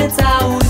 vieți auzi